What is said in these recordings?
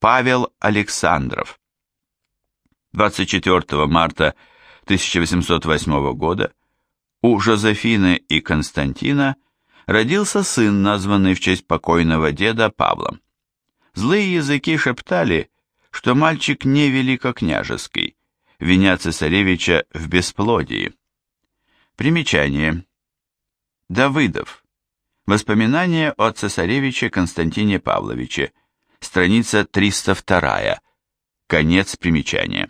Павел Александров. 24 марта 1808 года у Жозефины и Константина родился сын, названный в честь покойного деда Павлом. Злые языки шептали, что мальчик не великокняжеский, виня цесаревича в бесплодии. Примечание. Давыдов. Воспоминания о цесаревиче Константине Павловиче. Страница 302. Конец примечания.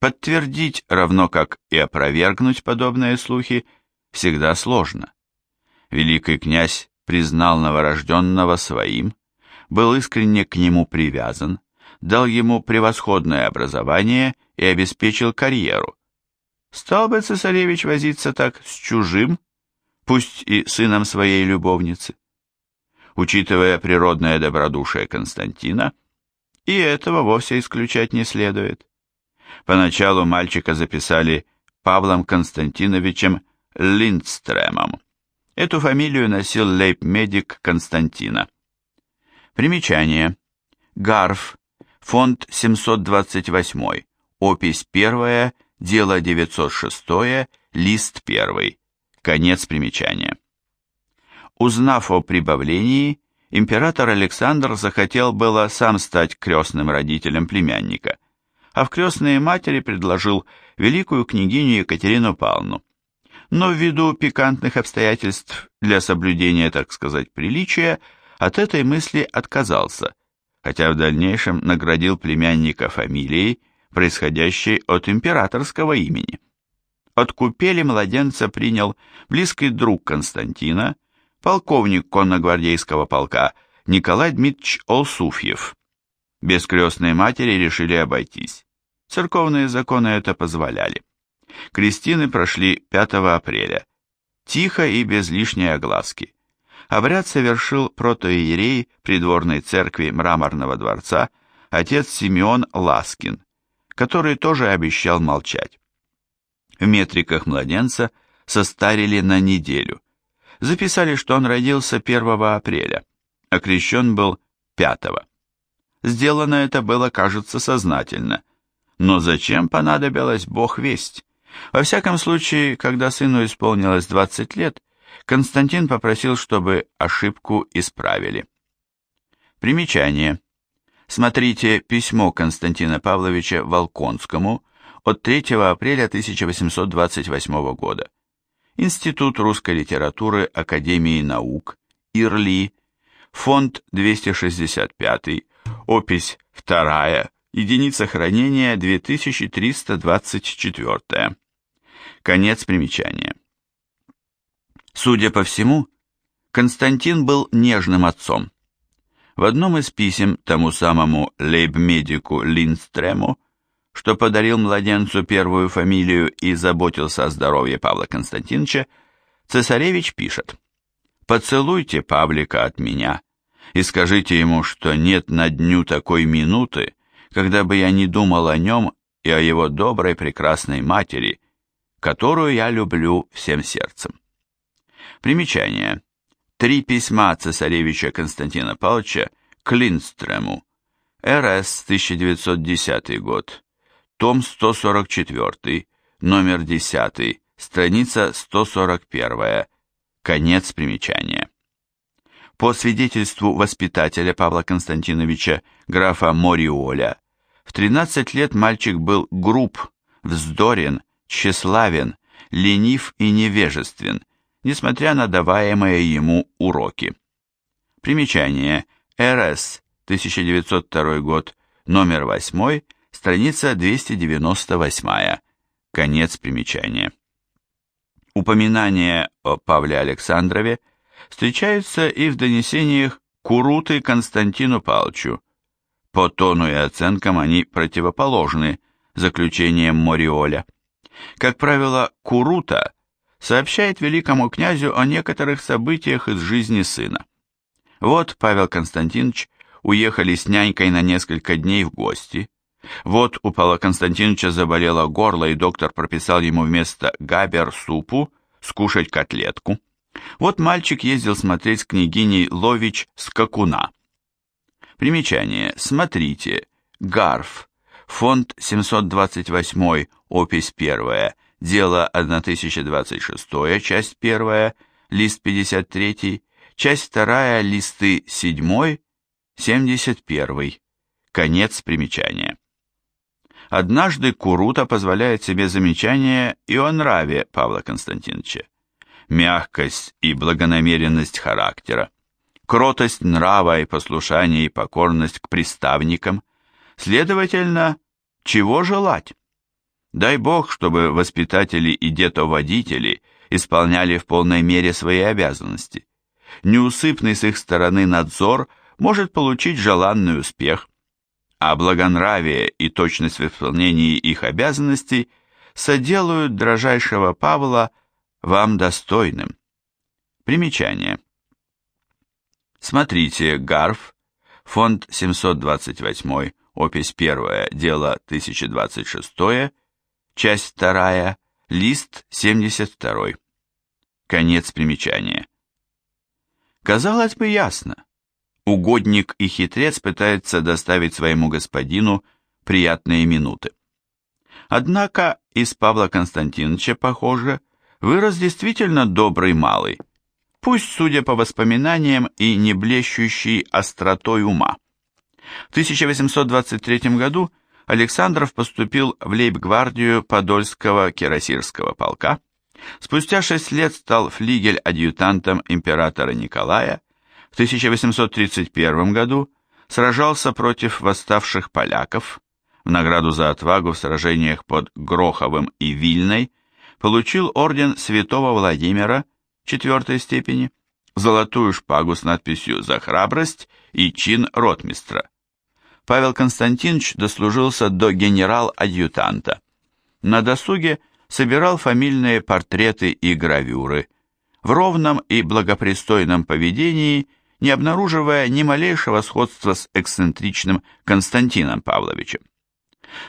Подтвердить, равно как и опровергнуть подобные слухи, всегда сложно. Великий князь признал новорожденного своим, был искренне к нему привязан, дал ему превосходное образование и обеспечил карьеру. Стал бы цесаревич возиться так с чужим, пусть и сыном своей любовницы. Учитывая природное добродушие Константина, и этого вовсе исключать не следует. Поначалу мальчика записали Павлом Константиновичем Линдстремом. Эту фамилию носил лейб-медик Константина. Примечание. Гарф, фонд 728, опись 1, дело 906, лист 1. Конец примечания. Узнав о прибавлении, император Александр захотел было сам стать крестным родителем племянника, а в крестные матери предложил великую княгиню Екатерину Павловну. Но ввиду пикантных обстоятельств для соблюдения, так сказать, приличия, от этой мысли отказался, хотя в дальнейшем наградил племянника фамилией, происходящей от императорского имени. От купели младенца принял близкий друг Константина, полковник конногвардейского полка Николай Дмитриевич Олсуфьев. Без крестной матери решили обойтись. Церковные законы это позволяли. Крестины прошли 5 апреля. Тихо и без лишней огласки. Обряд совершил протоиерей придворной церкви Мраморного дворца отец Симеон Ласкин, который тоже обещал молчать в метриках младенца состарили на неделю. Записали, что он родился 1 апреля, а крещен был 5. Сделано это было, кажется, сознательно. Но зачем понадобилось Бог весть? Во всяком случае, когда сыну исполнилось 20 лет, Константин попросил, чтобы ошибку исправили. Примечание. Смотрите письмо Константина Павловича Волконскому от 3 апреля 1828 года. Институт русской литературы Академии наук, ИРЛИ, фонд 265, опись 2, единица хранения 2324. Конец примечания. Судя по всему, Константин был нежным отцом. В одном из писем тому самому лейб-медику Линдстрему что подарил младенцу первую фамилию и заботился о здоровье Павла Константиновича, цесаревич пишет «Поцелуйте Павлика от меня и скажите ему, что нет на дню такой минуты, когда бы я не думал о нем и о его доброй прекрасной матери, которую я люблю всем сердцем». Примечание. Три письма цесаревича Константина Павловича к Линдстрему. РС, 1910 год том 144, номер 10, страница 141, конец примечания. По свидетельству воспитателя Павла Константиновича, графа Мориоля, в 13 лет мальчик был груб, вздорен, тщеславен, ленив и невежествен, несмотря на даваемые ему уроки. Примечание. РС, 1902 год, номер 8, Страница 298. Конец примечания. Упоминания о Павле Александрове встречаются и в донесениях Куруты Константину Палчу. По тону и оценкам они противоположны заключениям Мориоля. Как правило, Курута сообщает великому князю о некоторых событиях из жизни сына. Вот Павел Константинович уехали с нянькой на несколько дней в гости. Вот у Павла Константиновича заболело горло, и доктор прописал ему вместо габер-супу скушать котлетку. Вот мальчик ездил смотреть с княгиней Лович скакуна. Примечание. Смотрите. Гарф. Фонд 728, опись 1, дело 1026, часть 1, лист 53, часть 2, листы 7, 71. Конец примечания. Однажды Курута позволяет себе замечание и о нраве Павла Константиновича. Мягкость и благонамеренность характера, кротость нрава и послушание и покорность к приставникам, следовательно, чего желать? Дай Бог, чтобы воспитатели и детоводители исполняли в полной мере свои обязанности. Неусыпный с их стороны надзор может получить желанный успех – а благонравие и точность в исполнении их обязанностей соделают дрожайшего Павла вам достойным. Примечание. Смотрите, Гарф, фонд 728, опись 1, дело 1026, часть 2, лист 72. Конец примечания. Казалось бы, ясно. Угодник и хитрец пытаются доставить своему господину приятные минуты. Однако из Павла Константиновича, похоже, вырос действительно добрый малый, пусть, судя по воспоминаниям, и не блещущий остротой ума. В 1823 году Александров поступил в лейб-гвардию Подольского кирасирского полка, спустя шесть лет стал флигель-адъютантом императора Николая в 1831 году сражался против восставших поляков, в награду за отвагу в сражениях под Гроховым и Вильной получил орден святого Владимира четвертой степени, золотую шпагу с надписью «За храбрость» и чин ротмистра. Павел Константинович дослужился до генерал-адъютанта. На досуге собирал фамильные портреты и гравюры. В ровном и благопристойном поведении не обнаруживая ни малейшего сходства с эксцентричным Константином Павловичем.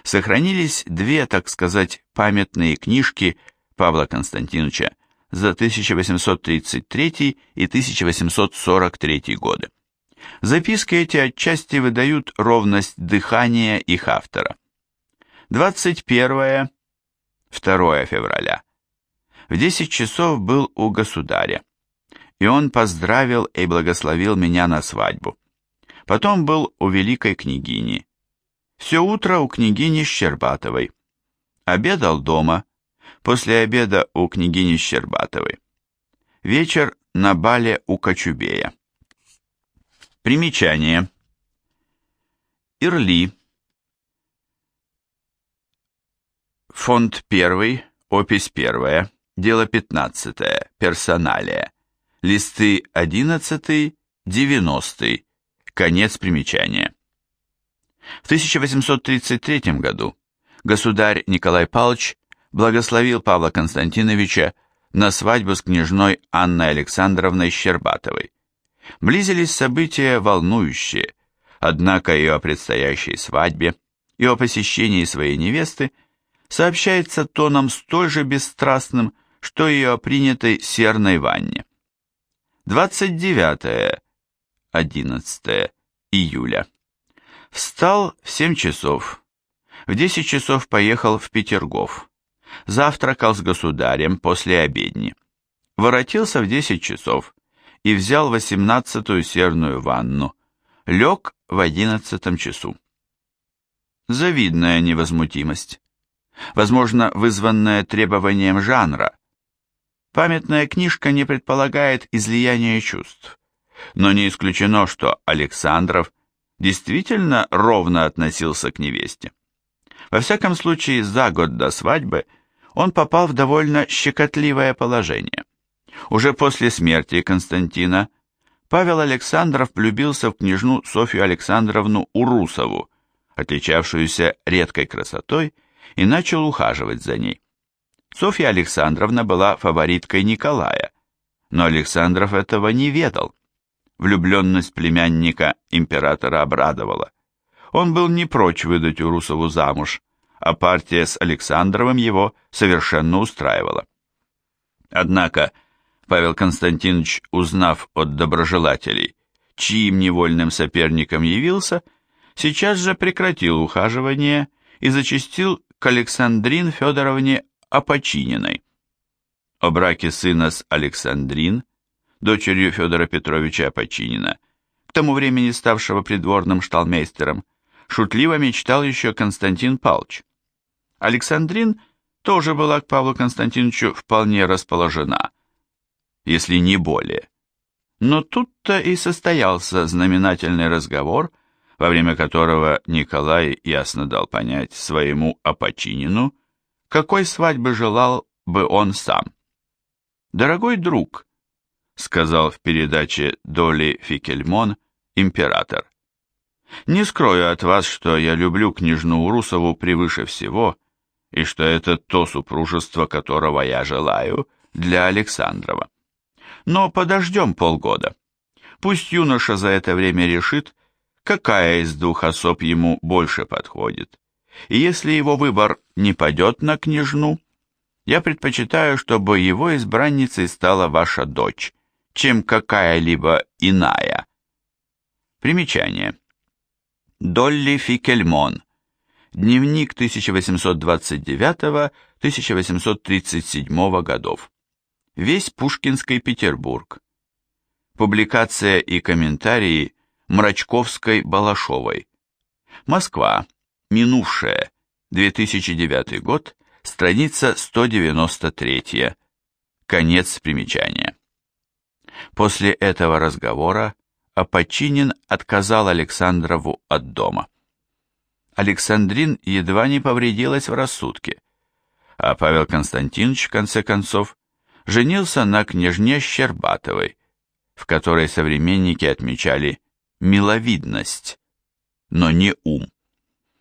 Сохранились две, так сказать, памятные книжки Павла Константиновича за 1833 и 1843 годы. Записки эти отчасти выдают ровность дыхания их автора. 21 2 февраля. В 10 часов был у государя и он поздравил и благословил меня на свадьбу. Потом был у великой княгини. Все утро у княгини Щербатовой. Обедал дома, после обеда у княгини Щербатовой. Вечер на бале у Кочубея. Примечание. Ирли. Фонд 1, опись 1, дело 15, персоналия листы 11-90, конец примечания. В 1833 году государь Николай Павлович благословил Павла Константиновича на свадьбу с княжной Анной Александровной Щербатовой. Близились события волнующие, однако и о предстоящей свадьбе, и о посещении своей невесты сообщается тоном столь же бесстрастным, что о принятой серной ванне. 29-11 июля. Встал в 7 часов. В 10 часов поехал в Петергоф. Завтракал с государем после обедни. Воротился в 10 часов и взял 18-ю серную ванну. Лег в 11 часу. Завидная невозмутимость. Возможно, вызванная требованием жанра, Памятная книжка не предполагает излияния чувств, но не исключено, что Александров действительно ровно относился к невесте. Во всяком случае, за год до свадьбы он попал в довольно щекотливое положение. Уже после смерти Константина Павел Александров влюбился в княжну Софью Александровну Урусову, отличавшуюся редкой красотой, и начал ухаживать за ней. Софья Александровна была фавориткой Николая, но Александров этого не ведал. Влюбленность племянника императора обрадовала. Он был не прочь выдать Урусову замуж, а партия с Александровым его совершенно устраивала. Однако Павел Константинович, узнав от доброжелателей, чьим невольным соперником явился, сейчас же прекратил ухаживание и зачастил к Александрин Федоровне Опочининой. О браке сына с Александрин, дочерью Федора Петровича Опочинина, к тому времени ставшего придворным шталмейстером, шутливо мечтал еще Константин Палч. Александрин тоже была к Павлу Константиновичу вполне расположена, если не более. Но тут-то и состоялся знаменательный разговор, во время которого Николай ясно дал понять своему Апочинину, какой свадьбы желал бы он сам. «Дорогой друг», — сказал в передаче Доли Фикельмон император, «не скрою от вас, что я люблю княжну Урусову превыше всего, и что это то супружество, которого я желаю для Александрова. Но подождем полгода. Пусть юноша за это время решит, какая из двух особ ему больше подходит. И если его выбор не падет на княжну, я предпочитаю, чтобы его избранницей стала ваша дочь, чем какая-либо иная. Примечание. Долли Фикельмон. Дневник 1829-1837 годов. Весь Пушкинский Петербург. Публикация и комментарии Мрачковской-Балашовой. Москва. Минувшая. 2009 год. Страница 193. Конец примечания. После этого разговора Апочинин отказал Александрову от дома. Александрин едва не повредилась в рассудке, а Павел Константинович, в конце концов, женился на княжне Щербатовой, в которой современники отмечали миловидность, но не ум.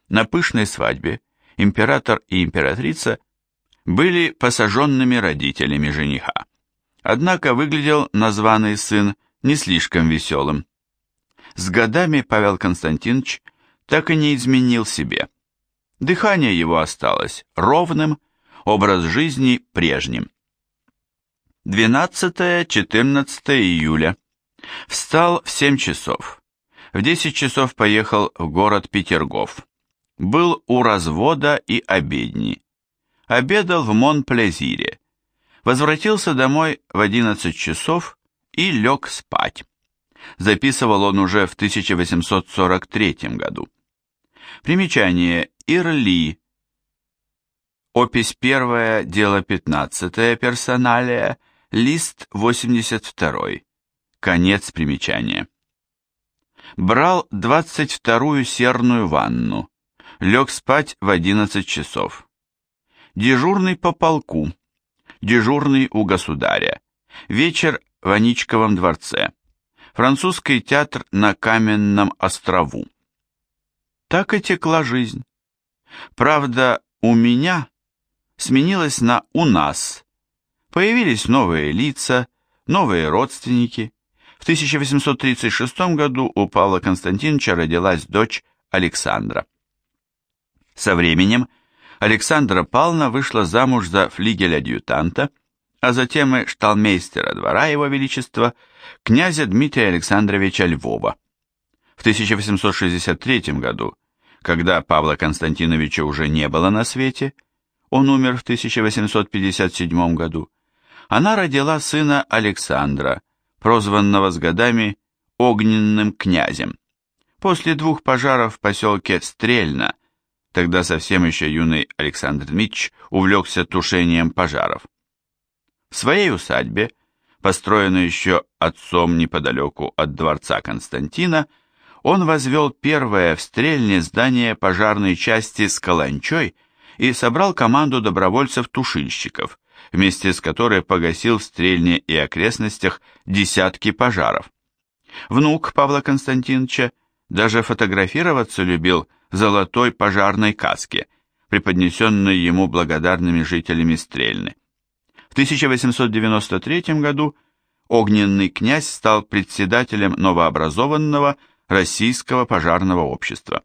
На пышной свадьбе император и императрица были посаженными родителями жениха. Однако выглядел названный сын не слишком веселым. С годами Павел Константинович так и не изменил себе. Дыхание его осталось ровным, образ жизни прежним. 12-14 июля. Встал в 7 часов. В 10 часов поехал в город Петергоф. Был у развода и обедни. Обедал в Монплезире. Возвратился домой в 11 часов и лег спать. Записывал он уже в 1843 году. Примечание Ирли. Опись первая, дело 15 персоналия, Лист 82. Конец примечания. Брал 22-ю серную ванну. Лег спать в 11 часов. Дежурный по полку. Дежурный у государя. Вечер в Аничковом дворце. Французский театр на Каменном острову. Так и текла жизнь. Правда, у меня сменилась на «у нас», Появились новые лица, новые родственники. В 1836 году у Павла Константиновича родилась дочь Александра. Со временем Александра Павловна вышла замуж за флигель-адъютанта, а затем и шталмейстера двора его величества, князя Дмитрия Александровича Львова. В 1863 году, когда Павла Константиновича уже не было на свете, он умер в 1857 году, она родила сына Александра, прозванного с годами Огненным князем. После двух пожаров в поселке Стрельно, тогда совсем еще юный Александр Дмитрич увлекся тушением пожаров. В своей усадьбе, построенной еще отцом неподалеку от дворца Константина, он возвел первое в Стрельне здание пожарной части с каланчой и собрал команду добровольцев-тушильщиков, вместе с которой погасил в Стрельне и окрестностях десятки пожаров. Внук Павла Константиновича даже фотографироваться любил в золотой пожарной каске, преподнесенной ему благодарными жителями Стрельны. В 1893 году огненный князь стал председателем новообразованного Российского пожарного общества.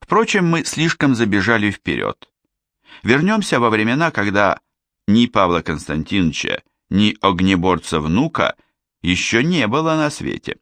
Впрочем, мы слишком забежали вперед. Вернемся во времена, когда ни Павла Константиновича, ни огнеборца внука еще не было на свете.